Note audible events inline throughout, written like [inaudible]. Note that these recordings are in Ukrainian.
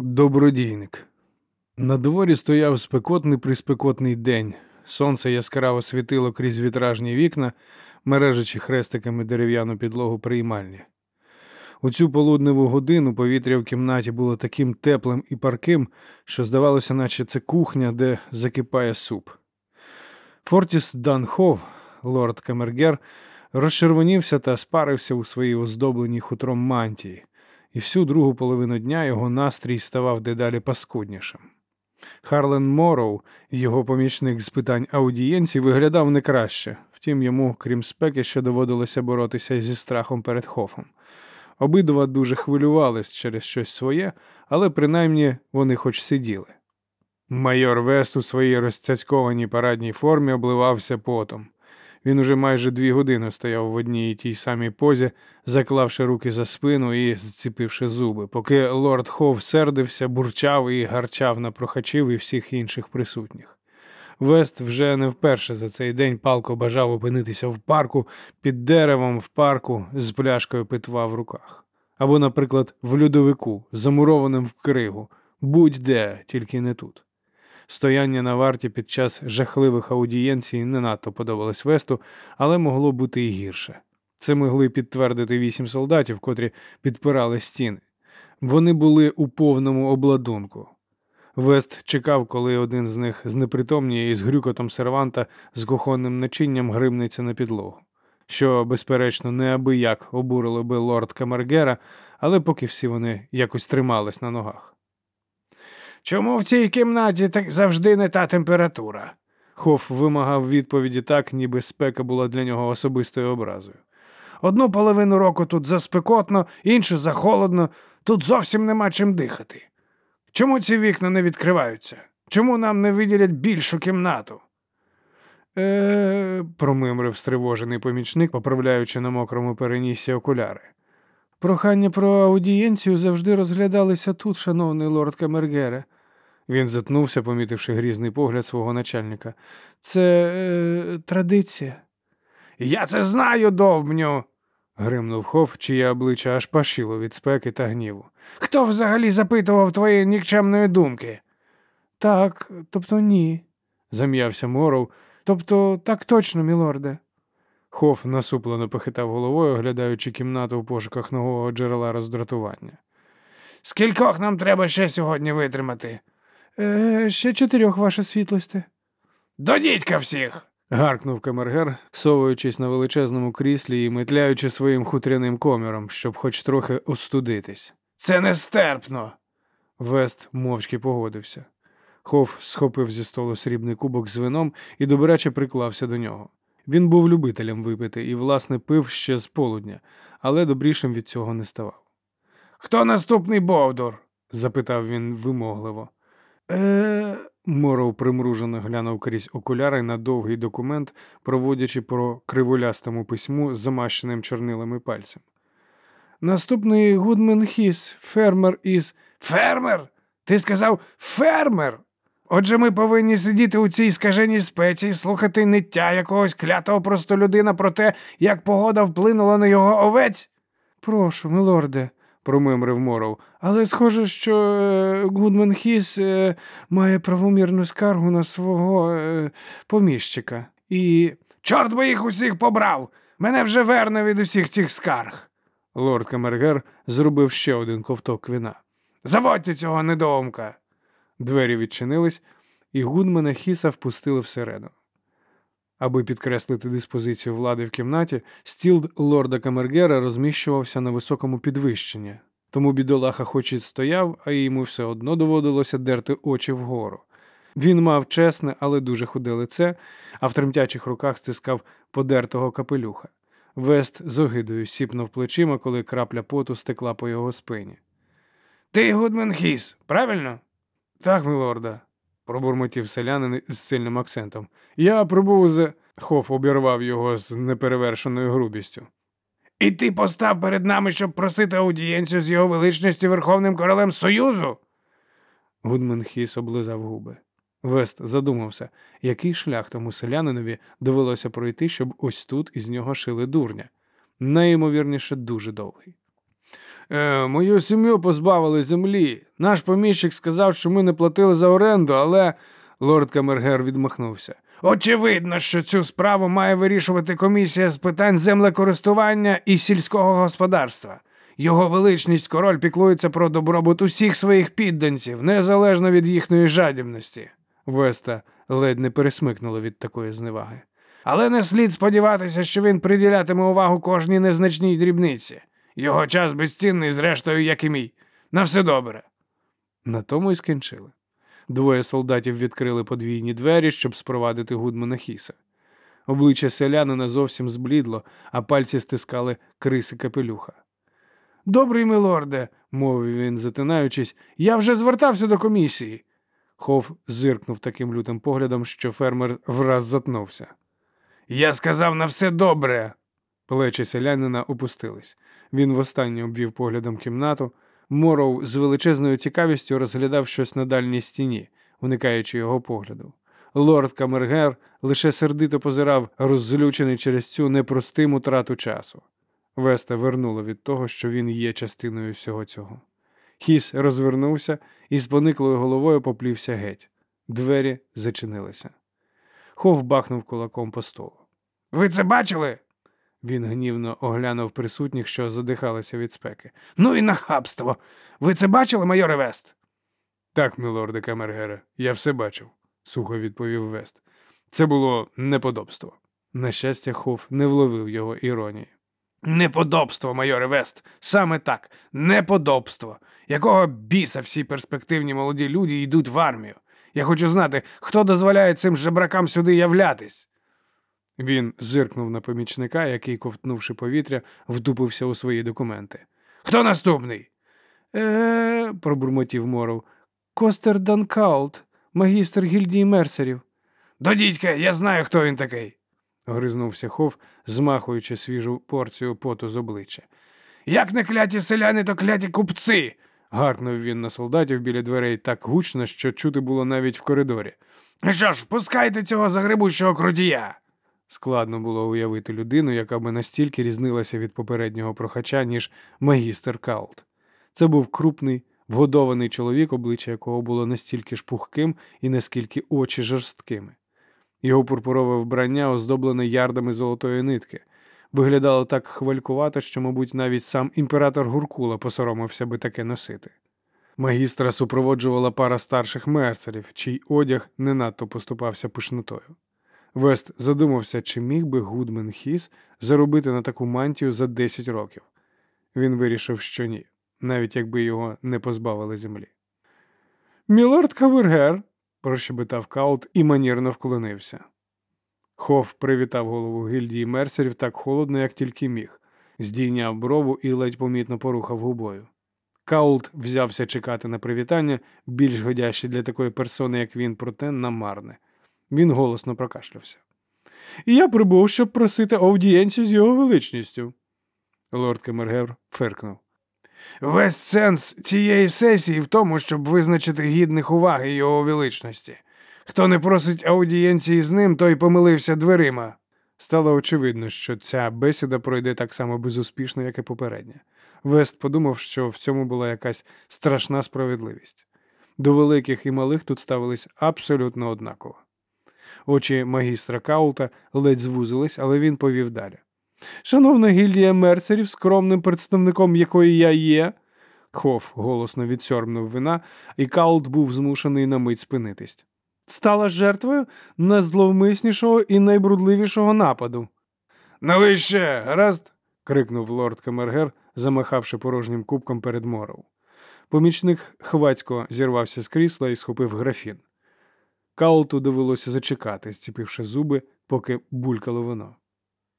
Добродійник. На дворі стояв спекотний приспекотний день. Сонце яскраво світило крізь вітражні вікна, мережачи хрестиками дерев'яну підлогу приймальні. У цю полудневу годину повітря в кімнаті було таким теплим і парким, що здавалося, наче це кухня, де закипає суп. Фортіс Данхов, лорд Камергер, розчервонівся та спарився у своїй оздобленій хутром мантії, і всю другу половину дня його настрій ставав дедалі паскуднішим. Харлен Морроу, його помічник з питань аудієнції, виглядав не краще, втім йому, крім спеки, ще доводилося боротися зі страхом перед Хофом. Обидва дуже хвилювались через щось своє, але принаймні вони хоч сиділи. Майор Вест у своїй розцяцькованій парадній формі обливався потом. Він уже майже дві години стояв в одній і тій самій позі, заклавши руки за спину і зціпивши зуби, поки лорд Хов сердився, бурчав і гарчав на прохачів і всіх інших присутніх. Вест вже не вперше за цей день палко бажав опинитися в парку під деревом в парку з пляшкою питва в руках. Або, наприклад, в льодовику, замурованим в кригу, будь-де, тільки не тут. Стояння на варті під час жахливих аудієнцій не надто подобалось Весту, але могло бути і гірше. Це могли підтвердити вісім солдатів, котрі підпирали стіни. Вони були у повному обладунку. Вест чекав, коли один з них знепритомніє і з грюкотом серванта з кухонним начинням гримнеться на підлогу, що, безперечно, неабияк обурило би лорд Камергера, але поки всі вони якось тримались на ногах. Чому в цій кімнаті так завжди не та температура? Хоф вимагав відповіді так, ніби спека була для нього особистою образою. Одну половину року тут заспекотно, іншу захолодно, тут зовсім нема чим дихати. Чому ці вікна не відкриваються? Чому нам не виділять більшу кімнату? Е, промимрив стривожений помічник, поправляючи на мокрому перенісі окуляри. Прохання про аудієнцію завжди розглядалися тут, шановний лорд Камергере. Він затнувся, помітивши грізний погляд свого начальника. Це е, традиція. Я це знаю, довбню. гримнув Хоф, чиє обличчя аж пашило від спеки та гніву. Хто взагалі запитував твоєї нікчемної думки? Так, тобто ні, зам'явся Моров. Тобто так точно, мілорде. Хоф насуплено похитав головою, оглядаючи кімнату в пошуках нового джерела роздратування. Скількох нам треба ще сьогодні витримати? Е, Ще чотирьох, ваша світлосте. До дідька всіх. гаркнув камергер, совуючись на величезному кріслі і метляючи своїм хутряним коміром, щоб хоч трохи остудитись. Це нестерпно. Вест мовчки погодився. Хоф схопив зі столу срібний кубок з вином і добряче приклався до нього. Він був любителем випити і, власне, пив ще з полудня, але добрішим від цього не ставав. Хто наступний Бовдур? запитав він вимогливо. Е. Моров примружено глянув крізь окуляри на довгий документ, проводячи по криволястому письму з замащеним чорнилами пальцем. Наступний Гудмен Хіс, фермер із. Фермер? Ти сказав фермер? Отже, ми повинні сидіти у цій скаженій спеції, слухати ниття якогось клятого простолюдина про те, як погода вплинула на його овець. Прошу, милорде, промимрив Моров, але схоже, що е, Гудмен Хіс е, має правомірну скаргу на свого е, поміщика. І. Чорт би їх усіх побрав! Мене вже верне від усіх цих скарг. Лорд Камергер зробив ще один ковток вина. Заводьте цього недоумка. Двері відчинились, і Гудмана Хіса впустили всередину. Аби підкреслити диспозицію влади в кімнаті, стіл лорда Камергера розміщувався на високому підвищенні, тому бідолаха хоч і стояв, а йому все одно доводилося дерти очі вгору. Він мав чесне, але дуже худе лице, а в тремтячих руках стискав подертого капелюха. Вест з огидою сіпнув плечима, коли крапля поту стекла по його спині. Ти Гудмен Хіс, правильно? Так, милорда, пробурмотів селянин з сильним акцентом. Я прибув з. Хоф обірвав його з неперевершеною грубістю. І ти постав перед нами, щоб просити аудієнцію з його величністю Верховним королем Союзу? Гудмен Хіс облизав губи. Вест задумався, який шлях тому селянинові довелося пройти, щоб ось тут із нього шили дурня. Найімовірніше, дуже довгий. Е, Мою сім'ю позбавили землі. Наш поміщик сказав, що ми не платили за оренду, але. Лорд Камергер відмахнувся. Очевидно, що цю справу має вирішувати комісія з питань землекористування і сільського господарства. Його величність король піклується про добробут усіх своїх підданців, незалежно від їхньої жадібності. Веста ледь не пересмикнула від такої зневаги. Але не слід сподіватися, що він приділятиме увагу кожній незначній дрібниці. Його час безцінний, зрештою, як і мій. На все добре. На тому й скінчили. Двоє солдатів відкрили подвійні двері, щоб спровадити Гудмана Хіса. Обличчя селянина зовсім зблідло, а пальці стискали криси капелюха. Добрий милорде, мовив він, затинаючись, я вже звертався до комісії. Хов зиркнув таким лютим поглядом, що фермер враз затнувся. Я сказав на все добре. Плечі селянина опустились. Він востаннє обвів поглядом кімнату. Моров з величезною цікавістю розглядав щось на дальній стіні, уникаючи його погляду. Лорд Камергер лише сердито позирав, роззлючений через цю непростиму трату часу. Веста вернула від того, що він є частиною всього цього. Хіс розвернувся і з пониклою головою поплівся геть. Двері зачинилися. Хов бахнув кулаком по столу. Ви це бачили? Він гнівно оглянув присутніх, що задихалися від спеки. Ну і нахабство. Ви це бачили, майоре Вест? Так, мілорде Камергере, я все бачив, сухо відповів Вест. Це було неподобство. На щастя, Хоф не вловив його іронії. Неподобство, майоре Вест, саме так, неподобство. Якого біса всі перспективні молоді люди йдуть в армію? Я хочу знати, хто дозволяє цим жебракам сюди являтись. Він зиркнув на помічника, який, ковтнувши повітря, вдупився у свої документи. Хто наступний? Е, пробурмотів Моров. Костер Данкаулт, магістр гільдії мерсерів. До дідька, я знаю, хто він такий. гризнувся хов, змахуючи свіжу порцію поту з обличчя. Як не кляті селяни, то кляті купці. гаркнув він на солдатів біля дверей так гучно, що чути було навіть в коридорі. Що ж, впускайте цього загребущого крутія. Складно було уявити людину, яка би настільки різнилася від попереднього прохача, ніж магістр Каулт. Це був крупний, вгодований чоловік, обличчя якого було настільки ж пухким і наскільки очі жорсткими. Його пурпурове вбрання, оздоблене ярдами золотої нитки, виглядало так хвалькувато, що, мабуть, навіть сам імператор Гуркула посоромився би таке носити. Магістра супроводжувала пара старших мерцерів, чий одяг не надто поступався пишнотою. Вест задумався, чи міг би Гудмен Хіс заробити на таку мантію за 10 років. Він вирішив, що ні, навіть якби його не позбавили землі. Мілорд Кавергер, прощебетав Каут і манірно вклонився. Хоф привітав голову гільдії мерсерів так холодно, як тільки міг, здійняв брову і ледь помітно порухав губою. Каулт взявся чекати на привітання, більш годяще для такої персони, як він, проте намарне. Він голосно прокашлявся. І я прибув, щоб просити аудієнцію з його величністю. Лорд Кемергер фиркнув. Весь сенс цієї сесії в тому, щоб визначити гідних уваги його величності. Хто не просить аудієнції з ним, той помилився дверима. Стало очевидно, що ця бесіда пройде так само безуспішно, як і попередня. Вест подумав, що в цьому була якась страшна справедливість. До великих і малих тут ставились абсолютно однаково. Очі магістра Каулта ледь звузились, але він повів далі. Шановна гільдія мерцерів, скромним представником якої я є. Хоф голосно відсьорбнув вина, і Каулт був змушений на мить спинитись. Стала жертвою найзловмиснішого і найбрудливішого нападу. Налий ще, гаразд? крикнув лорд Камергер, замахавши порожнім кубком перед моров. Помічник хвацько зірвався з крісла і схопив графін. Каулту довелося зачекати, зціпивши зуби, поки булькало вино.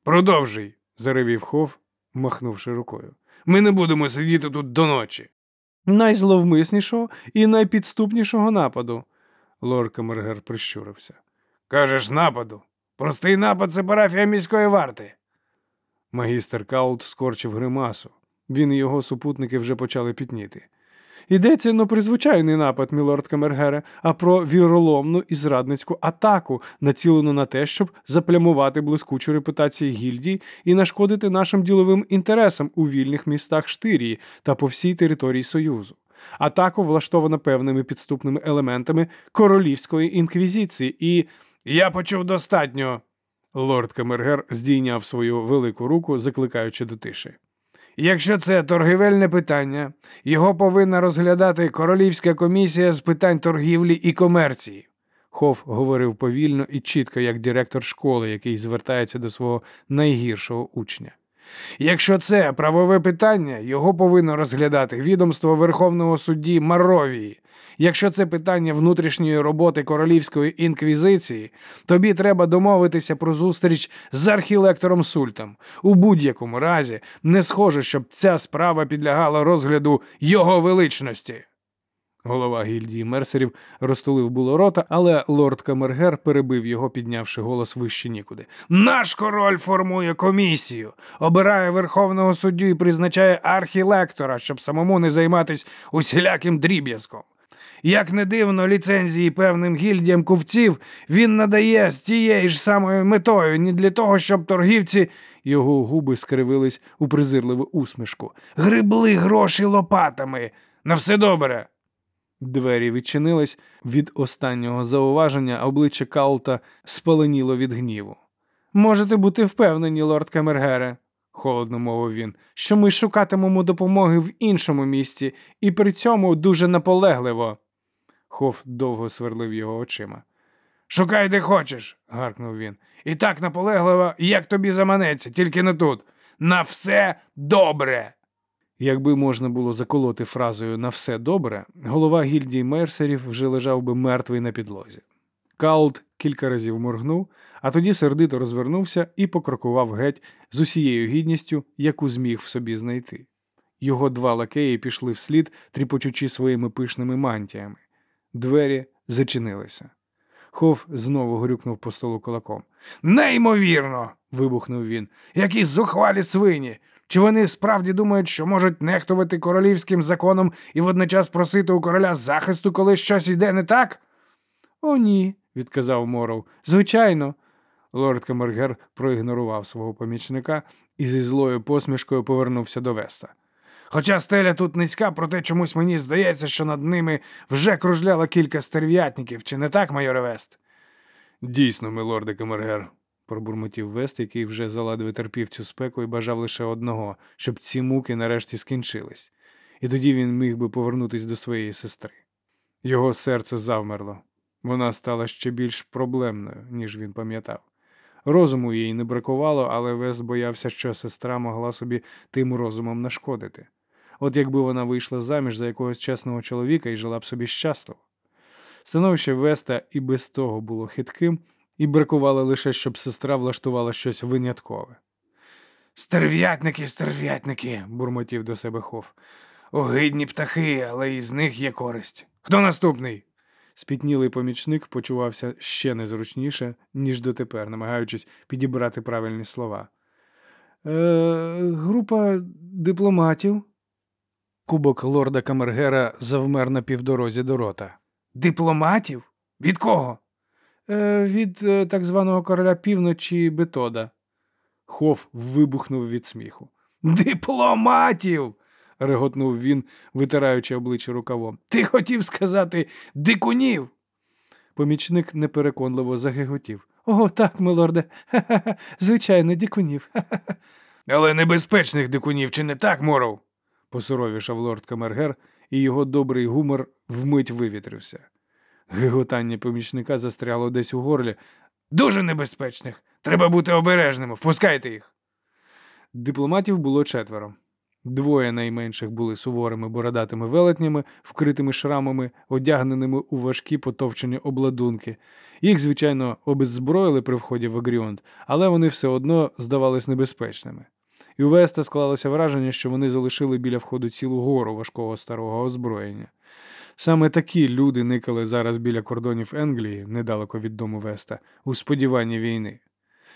Продовжуй, заревів хов, махнувши рукою. Ми не будемо сидіти тут до ночі. Найзловмиснішого і найпідступнішого нападу. Камергер прищурився. Кажеш, нападу. Простий напад це парафія міської варти. Магістр Каут скорчив гримасу. Він і його супутники вже почали пітніти. Йдеться не про звичайний напад, мілорд Камергере, а про віроломну і зрадницьку атаку, націлену на те, щоб заплямувати блискучу репутацію гільдії і нашкодити нашим діловим інтересам у вільних містах Штирії та по всій території Союзу. Атаку влаштовано певними підступними елементами королівської інквізиції і. Я почув достатньо. Лорд Камергер здійняв свою велику руку, закликаючи до тиші. Якщо це торгівельне питання, його повинна розглядати Королівська комісія з питань торгівлі і комерції. Хоф говорив повільно і чітко, як директор школи, який звертається до свого найгіршого учня. Якщо це правове питання, його повинно розглядати відомство Верховного судді Маровії. Якщо це питання внутрішньої роботи королівської інквізиції, тобі треба домовитися про зустріч з архілектором Сультом. У будь-якому разі не схоже, щоб ця справа підлягала розгляду його величності. Голова гільдії мерсерів розтулив було рота, але лорд Камергер перебив його, піднявши голос вище нікуди. Наш король формує комісію, обирає верховного суддю і призначає архілектора, щоб самому не займатися усіляким дріб'язком. Як не дивно, ліцензії певним гільдіям кувців він надає з тією ж самою метою, не для того, щоб торгівці. Його губи скривились у презирливу усмішку. Грибли гроші лопатами. На все добре. Двері відчинились від останнього зауваження, обличчя Каулта спаленіло від гніву. Можете бути впевнені, лорд Камергере, холодно мовив він, що ми шукатимемо допомоги в іншому місці і при цьому дуже наполегливо. Хоф довго сверлив його очима. Шукай, де хочеш, гаркнув він. І так наполегливо, як тобі заманеться, тільки не тут. На все добре. Якби можна було заколоти фразою на все добре, голова гільдії мерсерів вже лежав би мертвий на підлозі. Каулт кілька разів моргнув, а тоді сердито розвернувся і покрокував геть з усією гідністю, яку зміг в собі знайти. Його два лакеї пішли вслід, тріпочучи своїми пишними мантіями. Двері зачинилися. Хоф знову грюкнув по столу кулаком. Неймовірно. вибухнув він. Які зухвалі свині. Чи вони справді думають, що можуть нехтувати королівським законом і водночас просити у короля захисту, коли щось йде не так? О, ні, відказав Моров. Звичайно. Лорд Камергер проігнорував свого помічника і зі злою посмішкою повернувся до Веста. Хоча стеля тут низька, проте чомусь мені здається, що над ними вже кружляло кілька стерв'ятників, чи не так, майоре Вест? Дійсно, милорде Камергер, пробурмотів Вест, який вже заладве терпів цю спеку і бажав лише одного, щоб ці муки нарешті скінчились, і тоді він міг би повернутися до своєї сестри. Його серце завмерло. Вона стала ще більш проблемною, ніж він пам'ятав. Розуму їй не бракувало, але Вест боявся, що сестра могла собі тим розумом нашкодити. От якби вона вийшла заміж за якогось чесного чоловіка і жила б собі щасливо. Становище Веста і без того було хитким, і бракувало лише, щоб сестра влаштувала щось виняткове. Стерв'ятники, стерв'ятники, бурмотів до себе Хоф. Огидні птахи, але із них є користь. Хто наступний? Спітнілий помічник почувався ще незручніше, ніж дотепер, намагаючись підібрати правильні слова. Е, Група дипломатів. Кубок лорда Камергера завмер на півдорозі до рота. Дипломатів? Від кого? Е, Від е, так званого короля півночі Бетода. Хоф вибухнув від сміху. Дипломатів. реготнув він, витираючи обличчя рукавом. Ти хотів сказати дикунів. Помічник непереконливо загиготів. О, так, милорде. Ха-ха-ха. Звичайно, дикунів. Ха-ха-ха. Але небезпечних дикунів, чи не так, Моров? Посуровішав лорд Камергер, і його добрий гумор вмить вивітрився. Гиготання помічника застряло десь у горлі. Дуже небезпечних. Треба бути обережними. Впускайте їх. Дипломатів було четверо. Двоє найменших були суворими бородатими велетнями, вкритими шрамами, одягненими у важкі потовчені обладунки. Їх, звичайно, обеззброїли при вході в Агріонт, але вони все одно здавались небезпечними. І у Веста склалося враження, що вони залишили біля входу цілу гору важкого старого озброєння. Саме такі люди никали зараз біля кордонів Енглії, недалеко від дому Веста, у сподіванні війни.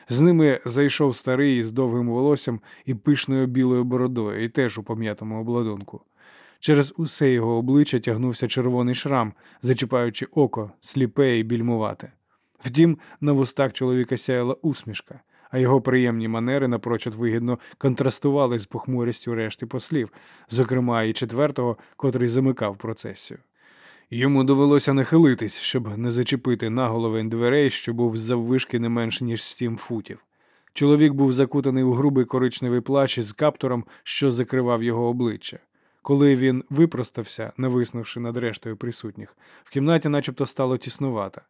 З ними зайшов старий з довгим волоссям і пишною білою бородою, і теж у пом'ятому обладунку. Через усе його обличчя тягнувся червоний шрам, зачіпаючи око, сліпе і більмувате. Втім, на вустах чоловіка сяяла усмішка, а його приємні манери напрочуд вигідно контрастували з похмурістю решти послів, зокрема і четвертого, котрий замикав процесію. Йому довелося нахилитись, щоб не зачепити наголовень дверей, що був заввишки не менш ніж сім футів. Чоловік був закутаний у грубий коричневий плащ із каптуром, що закривав його обличчя. Коли він випростався, нависнувши над рештою присутніх, в кімнаті начебто стало тіснувато.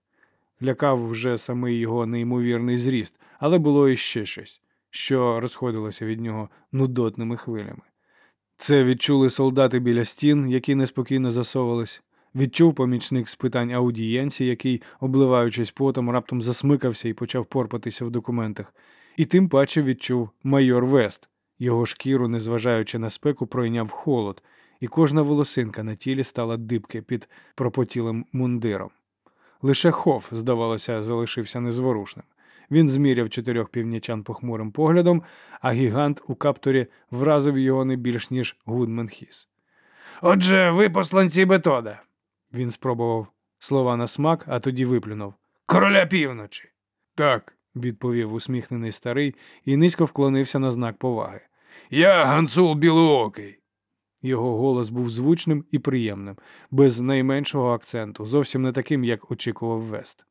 Лякав вже самий його неймовірний зріст, але було іще щось, що розходилося від нього нудотними хвилями. Це відчули солдати біля стін, які неспокійно засовувались. Відчув помічник з питань аудієнції, який, обливаючись потом, раптом засмикався і почав порпатися в документах. І тим паче відчув майор Вест. Його шкіру, незважаючи на спеку, пройняв холод, і кожна волосинка на тілі стала дибки під пропотілим мундиром. Лише хоф, здавалося, залишився незворушним. Він зміряв чотирьох північан похмурим поглядом, а гігант у капторі вразив його не більш ніж Гудман Хіс. Отже, ви посланці Бетода. Він спробував слова на смак, а тоді виплюнув. Короля півночі. Так, відповів усміхнений старий і низько вклонився на знак поваги. Я Гансул Білоокий. Його голос був звучним і приємним, без найменшого акценту, зовсім не таким, як очікував Вест.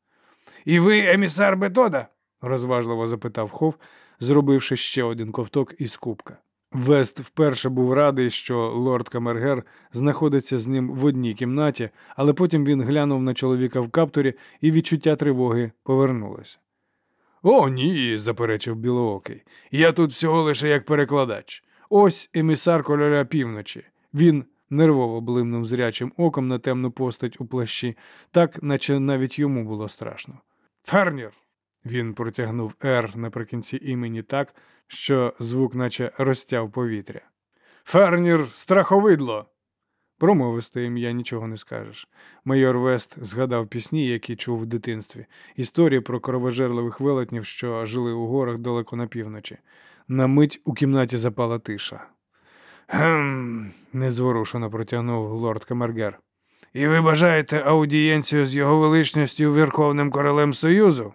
І ви емісар Бетода? розважливо запитав Хов, зробивши ще один ковток із кубка. Вест вперше був радий, що лорд Камергер знаходиться з ним в одній кімнаті, але потім він глянув на чоловіка в каптурі, і відчуття тривоги повернулося. О, ні, заперечив Білоокий. Я тут всього лише як перекладач. Ось емісар кольоря півночі. Він нервово блимнув зрячим оком на темну постать у плащі, так наче навіть йому було страшно. Фернір. Він протягнув «Р» наприкінці імені так, що звук наче розтяв повітря. Фернір страховидло. Промовисте ім'я нічого не скажеш. Майор Вест згадав пісні, які чув в дитинстві, історії про кровожерливих велетнів, що жили у горах далеко на півночі. На мить у кімнаті запала тиша. Гм, незворушено протягнув лорд Камергер. І ви бажаєте аудієнцію з його величністю Верховним Королем Союзу?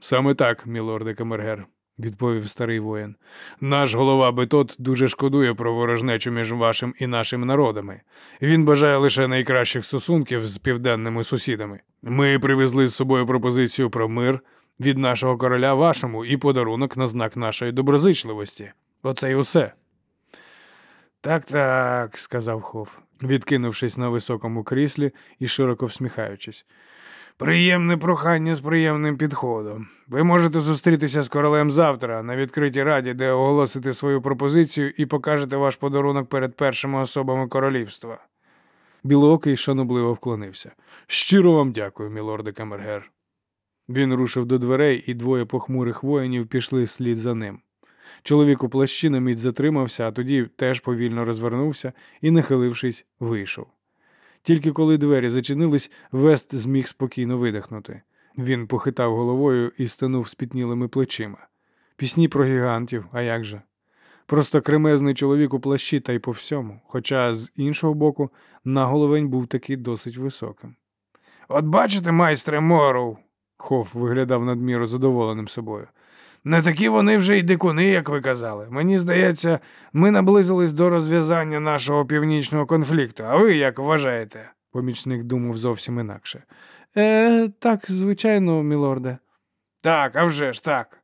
Саме так, мілорде Камергер, відповів старий воїн. Наш голова Бетот дуже шкодує про ворожнечу між вашим і нашими народами. Він бажає лише найкращих стосунків з південними сусідами. Ми привезли з собою пропозицію про мир від нашого короля вашому і подарунок на знак нашої доброзичливості. Оце й усе. Так, так, сказав Хоф, відкинувшись на високому кріслі і широко всміхаючись. Приємне прохання з приємним підходом. Ви можете зустрітися з королем завтра на відкритій раді, де оголосите свою пропозицію і покажете ваш подарунок перед першими особами королівства. Білоокий шанобливо вклонився. Щиро вам дякую, мілорде Камергер. Він рушив до дверей, і двоє похмурих воїнів пішли слід за ним. Чоловік у плащі на мить затримався, а тоді теж повільно розвернувся і, нахилившись, вийшов. Тільки коли двері зачинились, Вест зміг спокійно видихнути. Він похитав головою і стенув спітнілими плечима. Пісні про гігантів, а як же? Просто кремезний чоловік у плащі та й по всьому, хоча з іншого боку наголовень був таки досить високим. От бачите, майстре Моров, Хоф виглядав надміру задоволеним собою. Не такі вони вже й дикуни, як ви казали. Мені здається, ми наблизились до розв'язання нашого північного конфлікту. А ви як вважаєте? Помічник думав зовсім інакше. Е, так, звичайно, мілорде. Так, а вже ж так.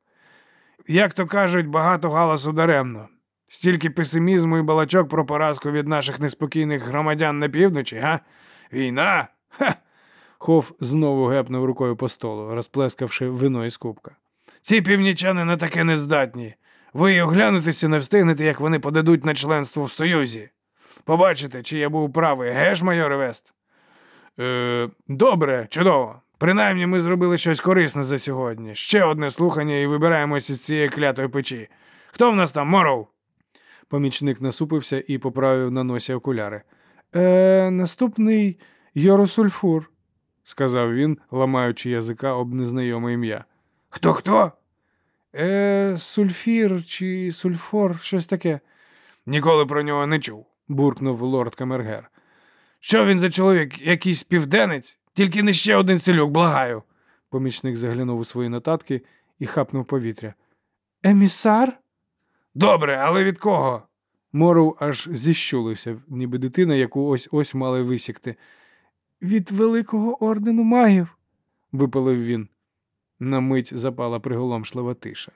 Як то кажуть, багато галасу даремно. Стільки песимізму і балачок про поразку від наших неспокійних громадян на півночі, га? Війна? Ха! Хоф знову гепнув рукою по столу, розплескавши вино із кубка. Ці північани на таке не здатні. Ви оглянутися не встигнете, як вони подадуть на членство в Союзі. Побачите, чи я був правий, геш, майор Вест? Е, Добре, чудово. Принаймні ми зробили щось корисне за сьогодні. Ще одне слухання і вибираємося з цієї клятої печі. Хто в нас там, Моров? Помічник насупився і поправив на носі окуляри. Е, Наступний Йоросульфур, сказав він, ламаючи язика об незнайоме ім'я. Хто хто? Е, Сульфір чи сульфор, щось таке. Ніколи про нього не чув. буркнув лорд Камергер. Що він за чоловік? Якийсь південець? Тільки не ще один селюк, благаю. Помічник заглянув у свої нотатки і хапнув повітря. Емісар? Добре, але від кого? Моров аж зіщулився, ніби дитина, яку ось ось мали висікти. Від Великого ордену магів, випалив він. На мить запала приголомшлива тиша.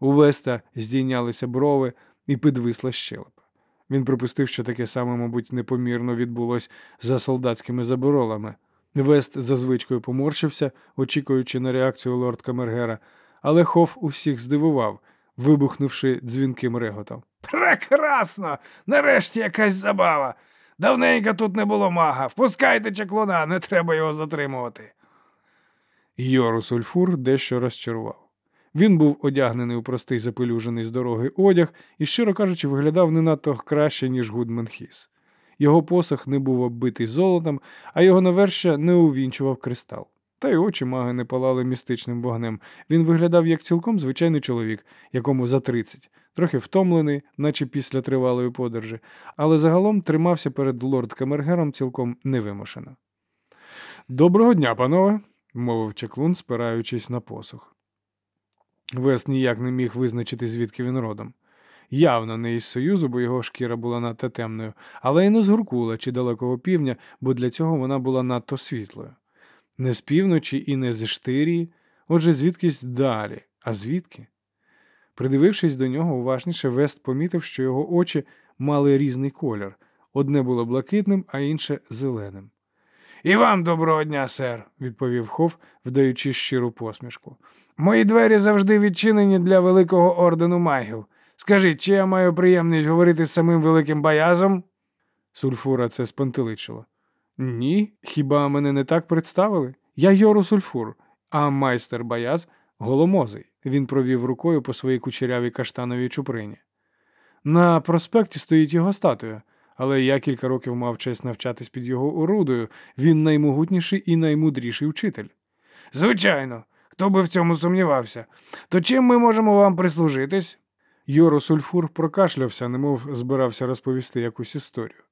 У Веста здійнялися брови і підвисла щелепа. Він припустив, що таке саме, мабуть, непомірно відбулось за солдатськими заборолами. Вест за звичкою поморщився, очікуючи на реакцію лорд Камергера, але Хоф усіх здивував, вибухнувши дзвінким реготом. Прекрасно! Нарешті якась забава. Давненько тут не було мага. Впускайте чаклуна, не треба його затримувати. Йорус Ульфур дещо розчарував. Він був одягнений у простий запелюжений з дороги одяг і, щиро кажучи, виглядав не надто краще, ніж Гудмен Хіс. Його посох не був оббитий золотом, а його навершя не увінчував кристал. Та й очі маги не палали містичним вогнем. Він виглядав як цілком звичайний чоловік, якому за тридцять, трохи втомлений, наче після тривалої подорожі, але загалом тримався перед лорд Камергером цілком невимушено. Доброго дня, панове, мовив чеклун, спираючись на посох. Вес ніяк не міг визначити, звідки він родом. Явно не із Союзу, бо його шкіра була надто темною, але й не з Гуркула чи далекого півдня, бо для цього вона була надто світлою. Не з півночі і не з Штирії, отже, звідкись далі. А звідки? Придивившись до нього уважніше, Вест помітив, що його очі мали різний колір. Одне було блакитним, а інше зеленим. І вам доброго дня, сер, відповів Хоф, вдаючи щиру посмішку. Мої двері завжди відчинені для великого ордену магів. Скажіть, чи я маю приємність говорити з самим великим боязом? Сульфура це спантеличило. Ні, хіба мене не так представили? Я Йору Сульфур, а майстер Баяз голомозий. Він провів рукою по своїй кучерявій каштановій чуприні. На проспекті стоїть його статуя, але я кілька років мав честь навчатись під його орудою. Він наймогутніший і наймудріший вчитель. Звичайно, хто би в цьому сумнівався. То чим ми можемо вам прислужитись? Йоро Сульфур прокашлявся, немов збирався розповісти якусь історію.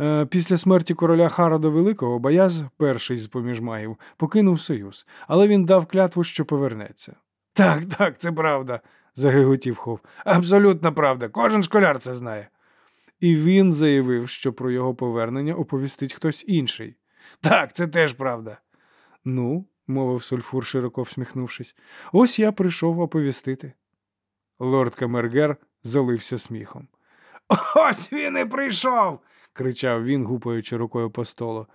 Е, після смерті короля Харода Великого Баяз, перший з поміж магів, покинув союз, але він дав клятву, що повернеться. Так, так, це правда, загиготів Хов. Абсолютно правда. Кожен школяр це знає. І він заявив, що про його повернення оповістить хтось інший. Так, це теж правда. Ну, мовив Сульфур, широко всміхнувшись, ось я прийшов оповістити. Лорд Камергер залився сміхом. [laughs] Ось він і прийшов. кричав він, гупаючи рукою по столу.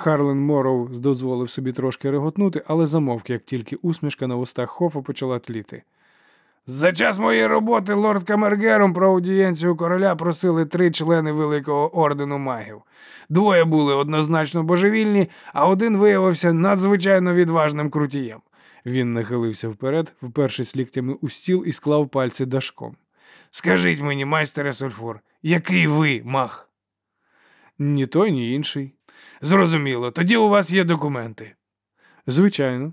Харлен Морроу дозволив собі трошки реготнути, але замовк, як тільки усмішка на устах Хофа почала тліти. За час моєї роботи лорд Камергером про аудієнцію короля просили три члени Великого ордену магів. Двоє були однозначно божевільні, а один виявився надзвичайно відважним крутієм. Він нахилився вперед, впершись ліктями у стіл і склав пальці дашком. Скажіть мені, майстере Сульфур, який ви мах? Ні той, ні інший. Зрозуміло, тоді у вас є документи. Звичайно.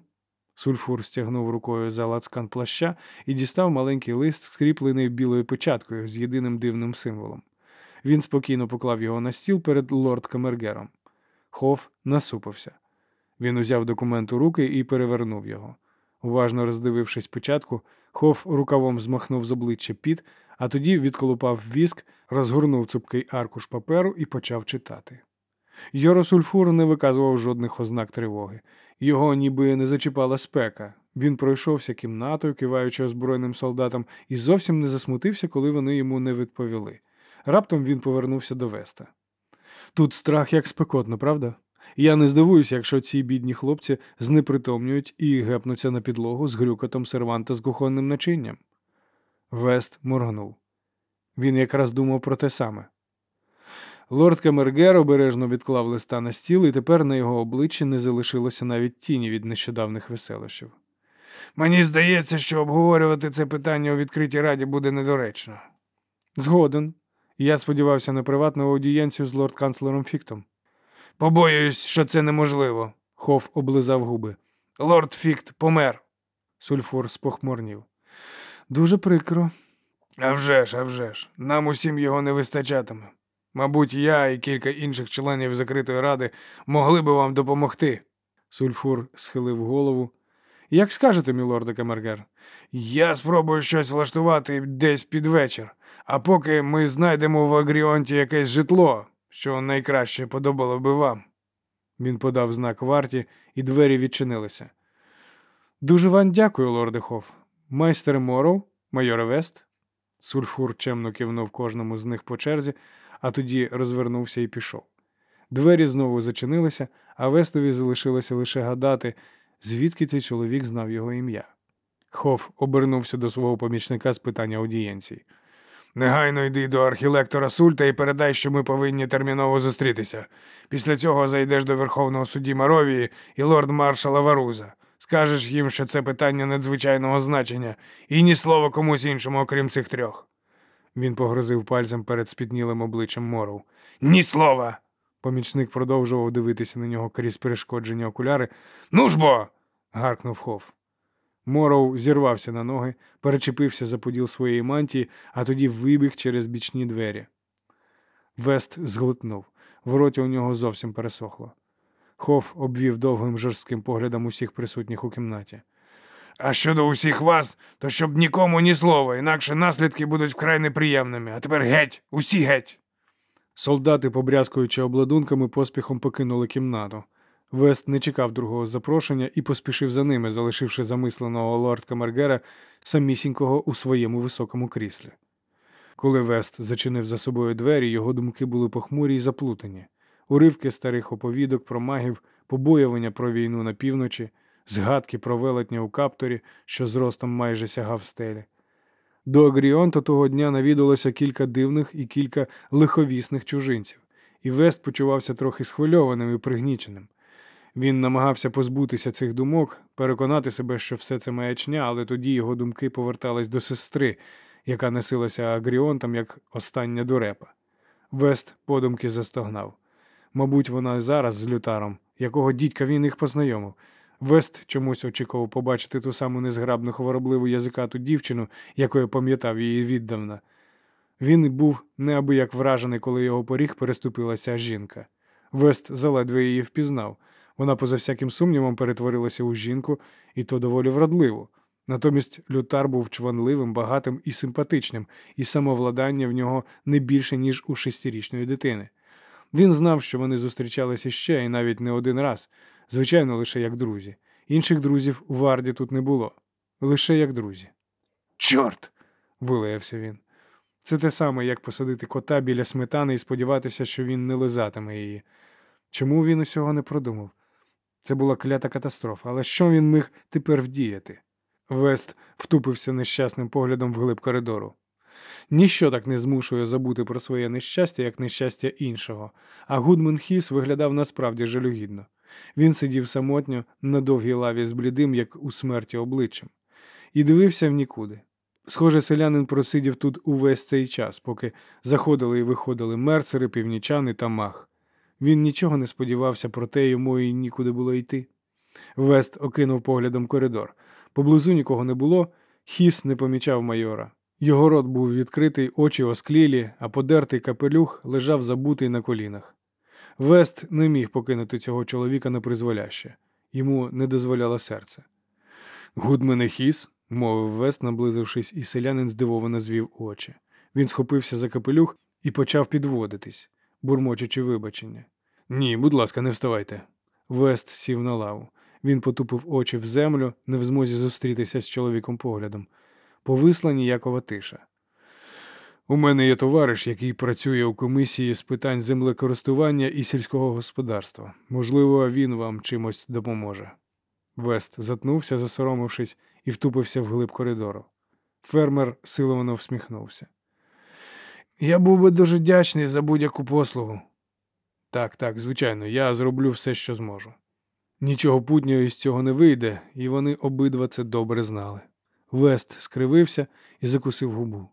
Сульфур стягнув рукою за лацкан плаща і дістав маленький лист, скріплений білою печаткою з єдиним дивним символом. Він спокійно поклав його на стіл перед лорд Камергером. Хоф насупився. Він узяв документ у руки і перевернув його. Уважно роздивившись печатку, Хоф рукавом змахнув з обличчя піт, а тоді відколупав віск, розгорнув цупкий аркуш паперу і почав читати. Йоросульфур не виказував жодних ознак тривоги. Його ніби не зачіпала спека. Він пройшовся кімнатою, киваючи озброєним солдатам, і зовсім не засмутився, коли вони йому не відповіли. Раптом він повернувся до Веста. Тут страх як спекотно, правда? Я не здивуюся, якщо ці бідні хлопці знепритомнюють і гепнуться на підлогу з грюкотом серванта з кухонним начинням. Вест моргнув. Він якраз думав про те саме. Лорд Камергер обережно відклав листа на стіл, і тепер на його обличчі не залишилося навіть тіні від нещодавних веселощів. Мені здається, що обговорювати це питання у відкритій раді буде недоречно. Згоден. Я сподівався на приватну аудієнцію з лорд-канцлером Фіктом. Побоююсь, що це неможливо. Хоф облизав губи. Лорд Фікт помер. Сульфур спохмурнів. Дуже прикро. «А вже ж, а вже ж, нам усім його не вистачатиме. Мабуть, я і кілька інших членів закритої ради могли би вам допомогти. Сульфур схилив голову. Як скажете, мілорде Камергер? Я спробую щось влаштувати десь під вечір, а поки ми знайдемо в Агріонті якесь житло, що найкраще подобало би вам. Він подав знак варті, і двері відчинилися. Дуже вам дякую, лорде Хофф. Майстер Моров, майоре Вест. Сульфур чемно кивнув кожному з них по черзі, а тоді розвернувся і пішов. Двері знову зачинилися, а Вестові залишилося лише гадати, звідки цей чоловік знав його ім'я. Хофф обернувся до свого помічника з питання аудієнції. Негайно йди до архілектора Сульта і передай, що ми повинні терміново зустрітися. Після цього зайдеш до Верховного судді Маровії і лорд маршала Варуза. Скажеш їм, що це питання надзвичайного значення, і ні слова комусь іншому, окрім цих трьох. Він погрозив пальцем перед спітнілим обличчям Моров. Ні слова. Помічник продовжував дивитися на нього крізь перешкоджені окуляри. Ну ж бо. гаркнув Хофф. Моров зірвався на ноги, перечепився за поділ своєї мантії, а тоді вибіг через бічні двері. Вест зглитнув. В роті у нього зовсім пересохло. Хофф обвів довгим жорстким поглядом усіх присутніх у кімнаті. А щодо усіх вас, то щоб нікому ні слова, інакше наслідки будуть вкрай неприємними. А тепер геть, усі геть. Солдати, побрязкуючи обладунками, поспіхом покинули кімнату. Вест не чекав другого запрошення і поспішив за ними, залишивши замисленого лорд Камергера самісінького у своєму високому кріслі. Коли Вест зачинив за собою двері, його думки були похмурі й заплутані. Уривки старих оповідок про магів, побоювання про війну на півночі, згадки про велетня у капторі, що зростом майже сягав стелі. До Агріонта того дня навідалося кілька дивних і кілька лиховісних чужинців, і Вест почувався трохи схвильованим і пригніченим. Він намагався позбутися цих думок, переконати себе, що все це маячня, але тоді його думки повертались до сестри, яка носилася Агріонтом як остання дурепа. Вест подумки застогнав. Мабуть, вона зараз з лютаром, якого дідька він їх познайомив. Вест чомусь очікував побачити ту саму незграбну хворобливу язикату дівчину, якою пам'ятав її віддавна. Він був неабияк вражений, коли його поріг переступилася жінка. Вест заледве її впізнав. Вона, поза всяким сумнівом, перетворилася у жінку, і то доволі вродливу. Натомість лютар був чванливим, багатим і симпатичним, і самовладання в нього не більше, ніж у шестирічної дитини. Він знав, що вони зустрічалися ще і навіть не один раз, звичайно, лише як друзі. Інших друзів у Варді тут не було, лише як друзі. Чорт! вилаявся він. Це те саме, як посадити кота біля сметани і сподіватися, що він не лизатиме її. Чому він усього не продумав? Це була клята катастрофа, але що він міг тепер вдіяти? Вест втупився нещасним поглядом вглиб коридору. Ніщо так не змушує забути про своє нещастя, як нещастя іншого, а Гудман Хіс виглядав насправді жалюгідно. Він сидів самотньо на довгій лаві з блідим, як у смерті обличчям, і дивився в нікуди. Схоже, селянин просидів тут увесь цей час, поки заходили і виходили мерцери, північани та мах. Він нічого не сподівався, проте йому і нікуди було йти. Вест окинув поглядом коридор. Поблизу нікого не було, хіс не помічав майора. Його рот був відкритий, очі осклілі, а подертий капелюх лежав забутий на колінах. Вест не міг покинути цього чоловіка на призволяще. Йому не дозволяло серце. Гудмене хіс, мовив Вест, наблизившись, і селянин здивовано звів очі. Він схопився за капелюх і почав підводитись, бурмочучи вибачення. Ні, будь ласка, не вставайте. Вест сів на лаву. Він потупив очі в землю, не в змозі зустрітися з чоловіком поглядом. Повисла ніякова тиша. У мене є товариш, який працює у комісії з питань землекористування і сільського господарства. Можливо, він вам чимось допоможе. Вест затнувся, засоромившись, і втупився в глиб коридору. Фермер силовано всміхнувся. Я був би дуже вдячний за будь-яку послугу. Так, так, звичайно, я зроблю все, що зможу. Нічого путнього із цього не вийде, і вони обидва це добре знали. Вест скривився і закусив губу.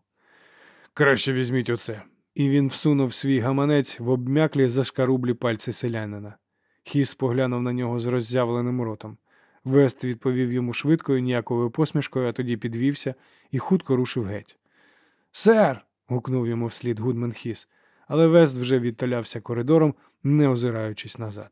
Краще візьміть оце. І він всунув свій гаманець в обмяклі зашкарублі пальці селянина. Хіс поглянув на нього з роззявленим ротом. Вест відповів йому швидкою, ніяковою посмішкою, а тоді підвівся і хутко рушив геть. Сер. гукнув йому вслід Гудман Хіс. але Вест вже відталявся коридором, не озираючись назад.